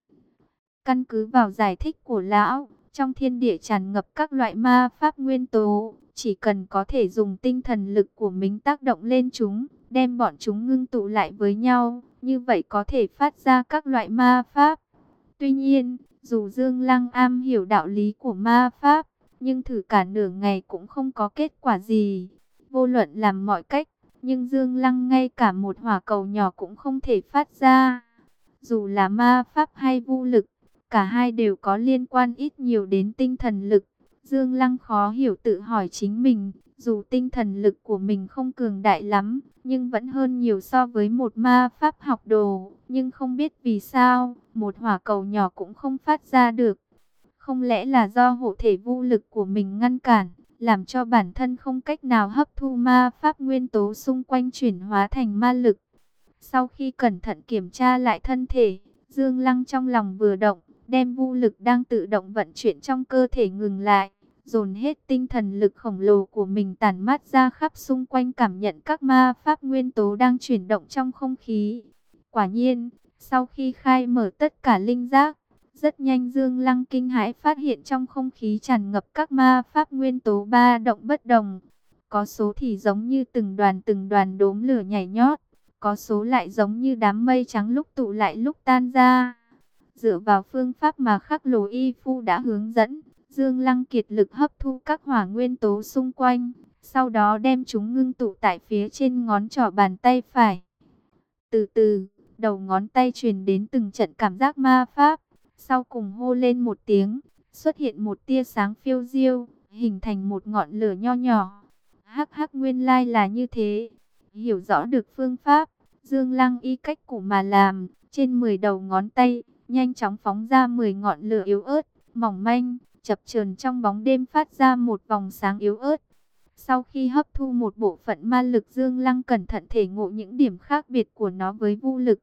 Căn cứ vào giải thích của lão, trong thiên địa tràn ngập các loại ma pháp nguyên tố, chỉ cần có thể dùng tinh thần lực của mình tác động lên chúng, đem bọn chúng ngưng tụ lại với nhau, như vậy có thể phát ra các loại ma pháp. Tuy nhiên, dù Dương Lăng am hiểu đạo lý của ma pháp, nhưng thử cả nửa ngày cũng không có kết quả gì. Vô luận làm mọi cách, nhưng Dương Lăng ngay cả một hỏa cầu nhỏ cũng không thể phát ra. Dù là ma pháp hay vô lực, cả hai đều có liên quan ít nhiều đến tinh thần lực. Dương Lăng khó hiểu tự hỏi chính mình, dù tinh thần lực của mình không cường đại lắm, nhưng vẫn hơn nhiều so với một ma pháp học đồ. Nhưng không biết vì sao, một hỏa cầu nhỏ cũng không phát ra được. Không lẽ là do hộ thể vô lực của mình ngăn cản, làm cho bản thân không cách nào hấp thu ma pháp nguyên tố xung quanh chuyển hóa thành ma lực. Sau khi cẩn thận kiểm tra lại thân thể, Dương Lăng trong lòng vừa động, đem vũ lực đang tự động vận chuyển trong cơ thể ngừng lại dồn hết tinh thần lực khổng lồ của mình tản mát ra khắp xung quanh cảm nhận các ma pháp nguyên tố đang chuyển động trong không khí. Quả nhiên, sau khi khai mở tất cả linh giác, rất nhanh Dương Lăng kinh hãi phát hiện trong không khí tràn ngập các ma pháp nguyên tố ba động bất đồng. Có số thì giống như từng đoàn từng đoàn đốm lửa nhảy nhót, có số lại giống như đám mây trắng lúc tụ lại lúc tan ra. Dựa vào phương pháp mà khắc lồ y phu đã hướng dẫn, Dương Lăng kiệt lực hấp thu các hỏa nguyên tố xung quanh, sau đó đem chúng ngưng tụ tại phía trên ngón trỏ bàn tay phải. Từ từ, đầu ngón tay truyền đến từng trận cảm giác ma pháp, sau cùng hô lên một tiếng, xuất hiện một tia sáng phiêu diêu, hình thành một ngọn lửa nho nhỏ. Hắc hắc nguyên lai là như thế. Hiểu rõ được phương pháp, Dương Lăng y cách củ mà làm, trên 10 đầu ngón tay, nhanh chóng phóng ra 10 ngọn lửa yếu ớt, mỏng manh, chập chờn trong bóng đêm phát ra một vòng sáng yếu ớt. Sau khi hấp thu một bộ phận ma lực Dương Lăng cẩn thận thể ngộ những điểm khác biệt của nó với vũ lực.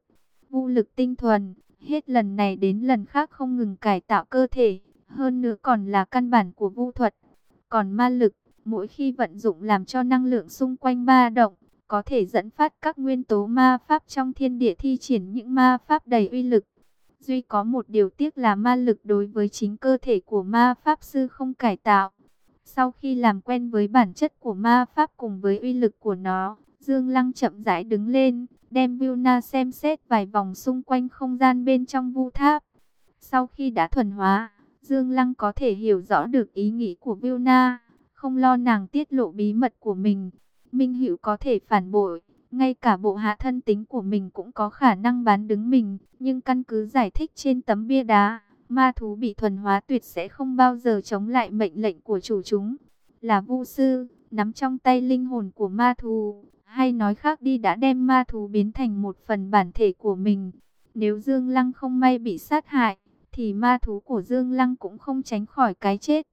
vũ lực tinh thuần, hết lần này đến lần khác không ngừng cải tạo cơ thể, hơn nữa còn là căn bản của vũ thuật. Còn ma lực, mỗi khi vận dụng làm cho năng lượng xung quanh ba động, có thể dẫn phát các nguyên tố ma pháp trong thiên địa thi triển những ma pháp đầy uy lực. Duy có một điều tiếc là ma lực đối với chính cơ thể của ma pháp sư không cải tạo. Sau khi làm quen với bản chất của ma pháp cùng với uy lực của nó, Dương Lăng chậm rãi đứng lên, đem Vilna xem xét vài vòng xung quanh không gian bên trong vu tháp. Sau khi đã thuần hóa, Dương Lăng có thể hiểu rõ được ý nghĩ của Vilna, không lo nàng tiết lộ bí mật của mình. Minh Hữu có thể phản bội, ngay cả bộ hạ thân tính của mình cũng có khả năng bán đứng mình, nhưng căn cứ giải thích trên tấm bia đá, ma thú bị thuần hóa tuyệt sẽ không bao giờ chống lại mệnh lệnh của chủ chúng. Là vu sư, nắm trong tay linh hồn của ma thú, hay nói khác đi đã đem ma thú biến thành một phần bản thể của mình. Nếu Dương Lăng không may bị sát hại, thì ma thú của Dương Lăng cũng không tránh khỏi cái chết.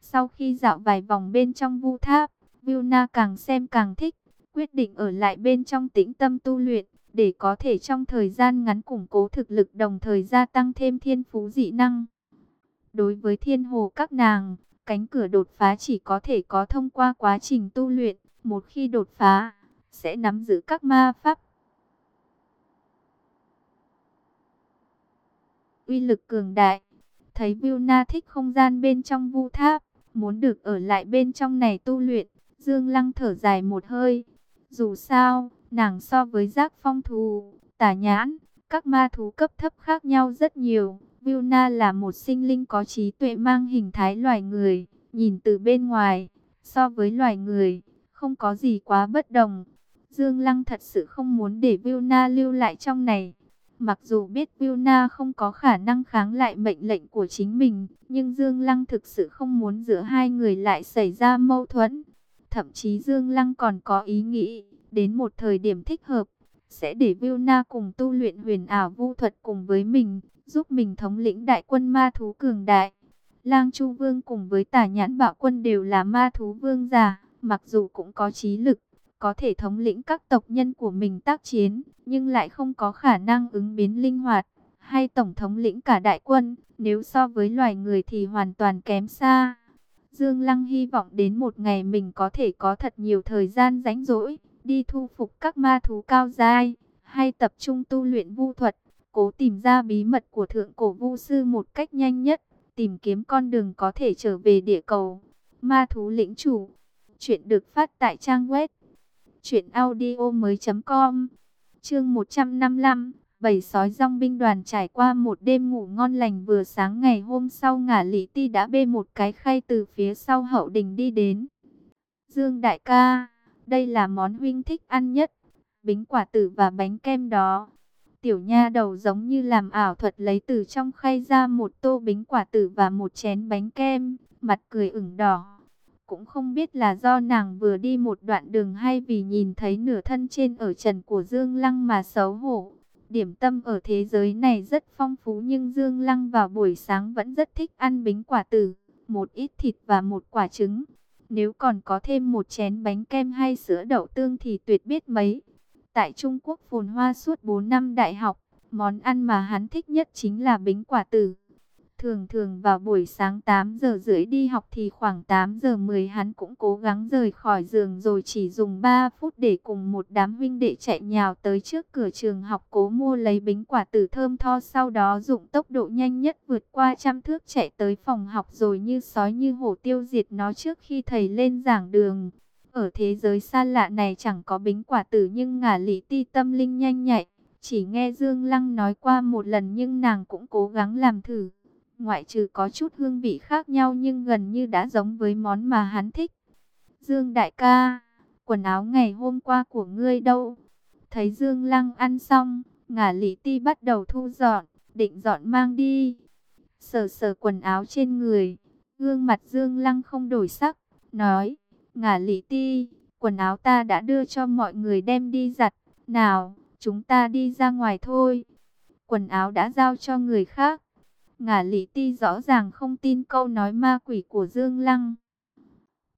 Sau khi dạo vài vòng bên trong vu tháp, Vilna càng xem càng thích, quyết định ở lại bên trong tĩnh tâm tu luyện, để có thể trong thời gian ngắn củng cố thực lực đồng thời gia tăng thêm thiên phú dị năng. Đối với thiên hồ các nàng, cánh cửa đột phá chỉ có thể có thông qua quá trình tu luyện, một khi đột phá, sẽ nắm giữ các ma pháp. Uy lực cường đại, thấy Vilna thích không gian bên trong vu tháp, muốn được ở lại bên trong này tu luyện, Dương Lăng thở dài một hơi. Dù sao, nàng so với giác phong thù, tả nhãn, các ma thú cấp thấp khác nhau rất nhiều. Vilna là một sinh linh có trí tuệ mang hình thái loài người, nhìn từ bên ngoài, so với loài người, không có gì quá bất đồng. Dương Lăng thật sự không muốn để Vilna lưu lại trong này. Mặc dù biết Vilna không có khả năng kháng lại mệnh lệnh của chính mình, nhưng Dương Lăng thực sự không muốn giữa hai người lại xảy ra mâu thuẫn. Thậm chí Dương Lăng còn có ý nghĩ, đến một thời điểm thích hợp, sẽ để Vilna cùng tu luyện huyền ảo vu thuật cùng với mình, giúp mình thống lĩnh đại quân ma thú cường đại. Lang Chu Vương cùng với tả nhãn bạo quân đều là ma thú vương giả, mặc dù cũng có trí lực, có thể thống lĩnh các tộc nhân của mình tác chiến, nhưng lại không có khả năng ứng biến linh hoạt, hay tổng thống lĩnh cả đại quân, nếu so với loài người thì hoàn toàn kém xa. Dương Lăng hy vọng đến một ngày mình có thể có thật nhiều thời gian rảnh rỗi, đi thu phục các ma thú cao giai, hay tập trung tu luyện vu thuật, cố tìm ra bí mật của thượng cổ vu sư một cách nhanh nhất, tìm kiếm con đường có thể trở về địa cầu. Ma thú lĩnh chủ, chuyện được phát tại trang web truyệnaudiomoi.com. Chương 155, bảy sói rong binh đoàn trải qua một đêm ngủ ngon lành vừa sáng ngày hôm sau ngả lý ti đã bê một cái khay từ phía sau hậu đình đi đến. Dương đại ca, đây là món huynh thích ăn nhất, bính quả tử và bánh kem đó. Tiểu nha đầu giống như làm ảo thuật lấy từ trong khay ra một tô bính quả tử và một chén bánh kem, mặt cười ửng đỏ. Cũng không biết là do nàng vừa đi một đoạn đường hay vì nhìn thấy nửa thân trên ở trần của Dương Lăng mà xấu hổ. Điểm tâm ở thế giới này rất phong phú nhưng Dương Lăng vào buổi sáng vẫn rất thích ăn bánh quả tử, một ít thịt và một quả trứng. Nếu còn có thêm một chén bánh kem hay sữa đậu tương thì tuyệt biết mấy. Tại Trung Quốc phồn hoa suốt 4 năm đại học, món ăn mà hắn thích nhất chính là bánh quả tử. Thường thường vào buổi sáng 8 giờ rưỡi đi học thì khoảng 8 giờ 10 hắn cũng cố gắng rời khỏi giường rồi chỉ dùng 3 phút để cùng một đám huynh đệ chạy nhào tới trước cửa trường học cố mua lấy bính quả tử thơm tho, sau đó dụng tốc độ nhanh nhất vượt qua trăm thước chạy tới phòng học rồi như sói như hổ tiêu diệt nó trước khi thầy lên giảng đường. Ở thế giới xa lạ này chẳng có bính quả tử nhưng ngả lý ti tâm linh nhanh nhạy. Chỉ nghe Dương Lăng nói qua một lần nhưng nàng cũng cố gắng làm thử ngoại trừ có chút hương vị khác nhau nhưng gần như đã giống với món mà hắn thích. Dương đại ca, quần áo ngày hôm qua của ngươi đâu? Thấy Dương Lăng ăn xong, ngả lý ti bắt đầu thu dọn, định dọn mang đi. Sờ sờ quần áo trên người, gương mặt Dương Lăng không đổi sắc, nói, ngả lý ti, quần áo ta đã đưa cho mọi người đem đi giặt, nào, chúng ta đi ra ngoài thôi. Quần áo đã giao cho người khác, Ngả lý ti rõ ràng không tin câu nói ma quỷ của Dương Lăng.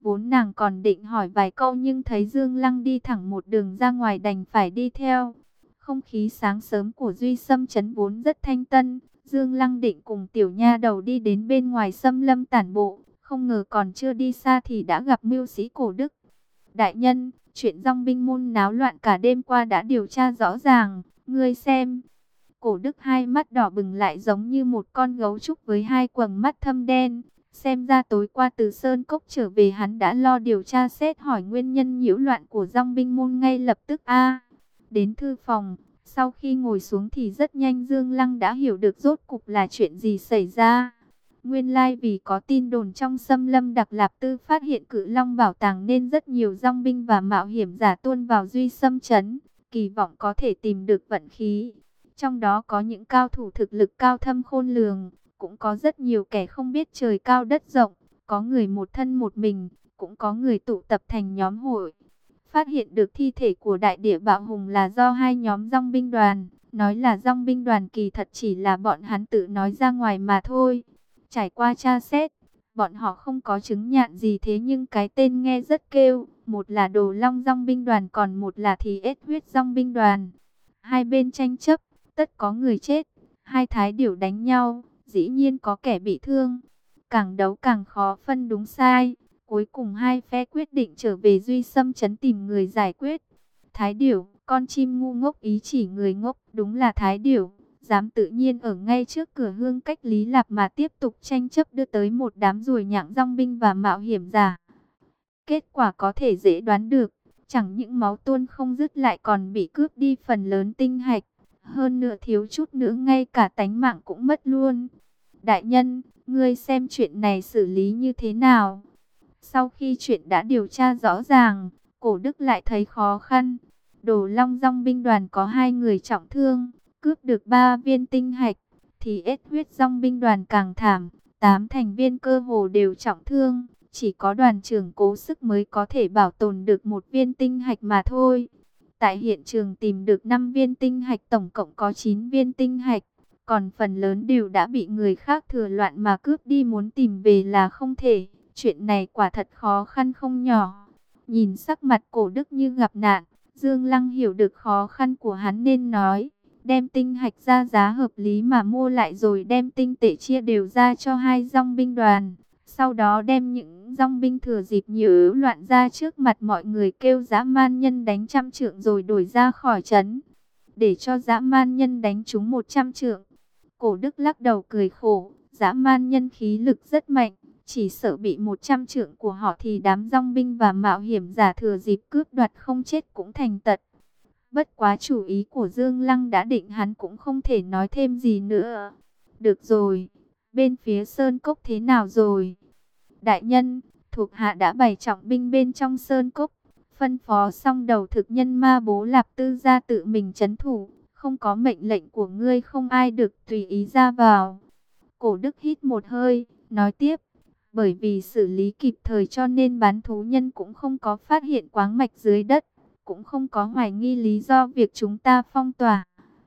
Vốn nàng còn định hỏi vài câu nhưng thấy Dương Lăng đi thẳng một đường ra ngoài đành phải đi theo. Không khí sáng sớm của Duy Sâm chấn vốn rất thanh tân. Dương Lăng định cùng tiểu nha đầu đi đến bên ngoài xâm lâm tản bộ. Không ngờ còn chưa đi xa thì đã gặp mưu sĩ cổ đức. Đại nhân, chuyện dòng binh môn náo loạn cả đêm qua đã điều tra rõ ràng. Ngươi xem, Cổ đức hai mắt đỏ bừng lại giống như một con gấu trúc với hai quầng mắt thâm đen. Xem ra tối qua từ Sơn Cốc trở về hắn đã lo điều tra xét hỏi nguyên nhân nhiễu loạn của dòng binh môn ngay lập tức a Đến thư phòng, sau khi ngồi xuống thì rất nhanh Dương Lăng đã hiểu được rốt cục là chuyện gì xảy ra. Nguyên lai vì có tin đồn trong xâm lâm đặc lạp tư phát hiện cự long bảo tàng nên rất nhiều dòng binh và mạo hiểm giả tuôn vào duy xâm chấn, kỳ vọng có thể tìm được vận khí. Trong đó có những cao thủ thực lực cao thâm khôn lường, cũng có rất nhiều kẻ không biết trời cao đất rộng, có người một thân một mình, cũng có người tụ tập thành nhóm hội. Phát hiện được thi thể của đại địa bạo hùng là do hai nhóm dòng binh đoàn, nói là dòng binh đoàn kỳ thật chỉ là bọn hắn tự nói ra ngoài mà thôi. Trải qua tra xét, bọn họ không có chứng nhạn gì thế nhưng cái tên nghe rất kêu, một là đồ long dòng binh đoàn còn một là thì ết huyết dòng binh đoàn. Hai bên tranh chấp, tất có người chết, hai thái điểu đánh nhau, dĩ nhiên có kẻ bị thương. Càng đấu càng khó phân đúng sai, cuối cùng hai phe quyết định trở về Duy Sâm chấn tìm người giải quyết. Thái điểu, con chim ngu ngốc ý chỉ người ngốc, đúng là thái điểu dám tự nhiên ở ngay trước cửa hương cách Lý Lạp mà tiếp tục tranh chấp đưa tới một đám ruồi nhặng rong binh và mạo hiểm giả. Kết quả có thể dễ đoán được, chẳng những máu tuôn không dứt lại còn bị cướp đi phần lớn tinh hạch, hơn nữa thiếu chút nữa ngay cả tánh mạng cũng mất luôn. Đại nhân, ngươi xem chuyện này xử lý như thế nào? Sau khi chuyện đã điều tra rõ ràng, cổ đức lại thấy khó khăn. Đồ long rong binh đoàn có hai người trọng thương, cướp được ba viên tinh hạch, thì ết huyết dòng binh đoàn càng thảm, tám thành viên cơ hồ đều trọng thương, chỉ có đoàn trưởng cố sức mới có thể bảo tồn được một viên tinh hạch mà thôi. Tại hiện trường tìm được 5 viên tinh hạch tổng cộng có 9 viên tinh hạch, còn phần lớn đều đã bị người khác thừa loạn mà cướp đi muốn tìm về là không thể. Chuyện này quả thật khó khăn không nhỏ. Nhìn sắc mặt cổ đức như gặp nạn, Dương Lăng hiểu được khó khăn của hắn nên nói đem tinh hạch ra giá hợp lý mà mua lại rồi đem tinh tệ chia đều ra cho hai dòng binh đoàn. Sau đó đem những dòng binh thừa dịp nhớ loạn ra trước mặt mọi người kêu dã man nhân đánh trăm trượng rồi đổi ra khỏi trấn. Để cho dã man nhân đánh chúng một trăm trượng. Cổ đức lắc đầu cười khổ, dã man nhân khí lực rất mạnh. Chỉ sợ bị một trăm trượng của họ thì đám dòng binh và mạo hiểm giả thừa dịp cướp đoạt không chết cũng thành tật. Bất quá chủ ý của Dương Lăng đã định hắn cũng không thể nói thêm gì nữa. Được rồi, bên phía Sơn Cốc thế nào rồi? Đại nhân, thuộc hạ đã bày trọng binh bên trong Sơn Cốc. Phân phó xong đầu thực nhân ma bố lạp tư ra tự mình chấn thủ. Không có mệnh lệnh của ngươi không ai được tùy ý ra vào. Cổ đức hít một hơi, nói tiếp. Bởi vì xử lý kịp thời cho nên bán thú nhân cũng không có phát hiện quáng mạch dưới đất cũng không có hoài nghi lý do việc chúng ta phong tỏa.